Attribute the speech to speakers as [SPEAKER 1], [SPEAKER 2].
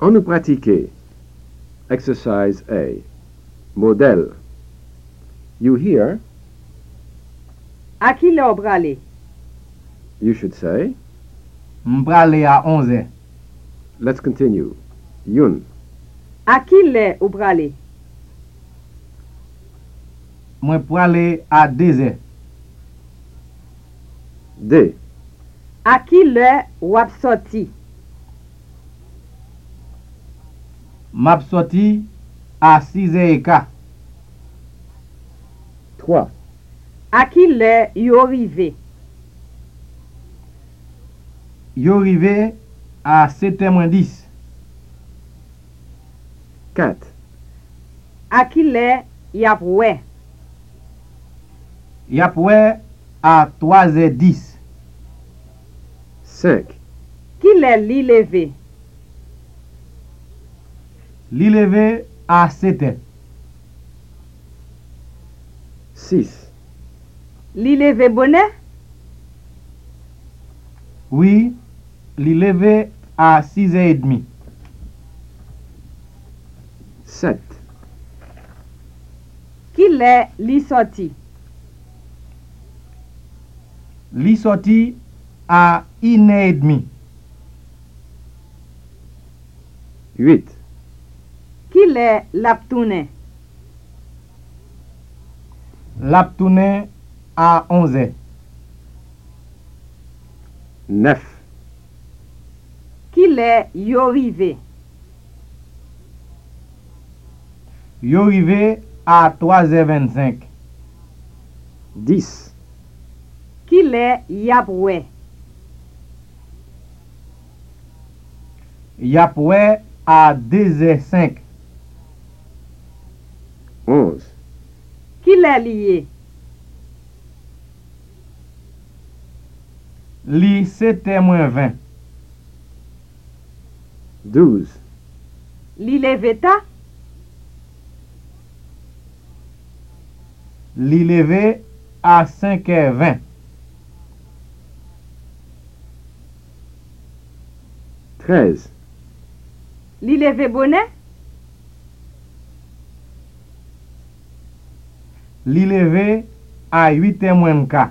[SPEAKER 1] En nous pratiquer. Exercise A. Modèle. You hear,
[SPEAKER 2] À qui lè ou brale?
[SPEAKER 1] you should say.
[SPEAKER 3] M prale a 11.
[SPEAKER 1] Let's continue. Yun,
[SPEAKER 2] À qui lè ou brale?
[SPEAKER 3] Mwen prale a 2.
[SPEAKER 1] de,
[SPEAKER 2] À qui lè ou ap
[SPEAKER 3] map soti a 6 e ka.
[SPEAKER 1] 3.
[SPEAKER 2] A ki le yo rive?
[SPEAKER 3] Yo rive a 7 mwen 10.
[SPEAKER 1] 4.
[SPEAKER 2] A ki le yap we?
[SPEAKER 3] Yap we a 3 e 10.
[SPEAKER 1] 5.
[SPEAKER 2] Ki le li leve? 6.
[SPEAKER 3] Li leve a 7.
[SPEAKER 1] 6,
[SPEAKER 2] Li leve bonè?
[SPEAKER 3] Oui, li leve a 6 e demi.
[SPEAKER 1] 7,
[SPEAKER 2] Qui lè li sorti?
[SPEAKER 3] Li soti a 1 e demi.
[SPEAKER 1] 8,
[SPEAKER 2] Qui lè lap toune?
[SPEAKER 3] Lap toune a 11.
[SPEAKER 1] 9,
[SPEAKER 2] Qui lè yo rive?
[SPEAKER 3] Yo rive a 3 e 25.
[SPEAKER 1] 10,
[SPEAKER 2] Qui lè yap wè?
[SPEAKER 3] Yap we a 2 e 5.
[SPEAKER 1] 11.
[SPEAKER 2] Ki lè liye?
[SPEAKER 3] Li sete mwen 20.
[SPEAKER 1] 12.
[SPEAKER 2] Li leve ta?
[SPEAKER 3] Li leve a 5 e 20.
[SPEAKER 1] 13.
[SPEAKER 2] Li leve bonen?
[SPEAKER 3] li leve a 8 mwen ka.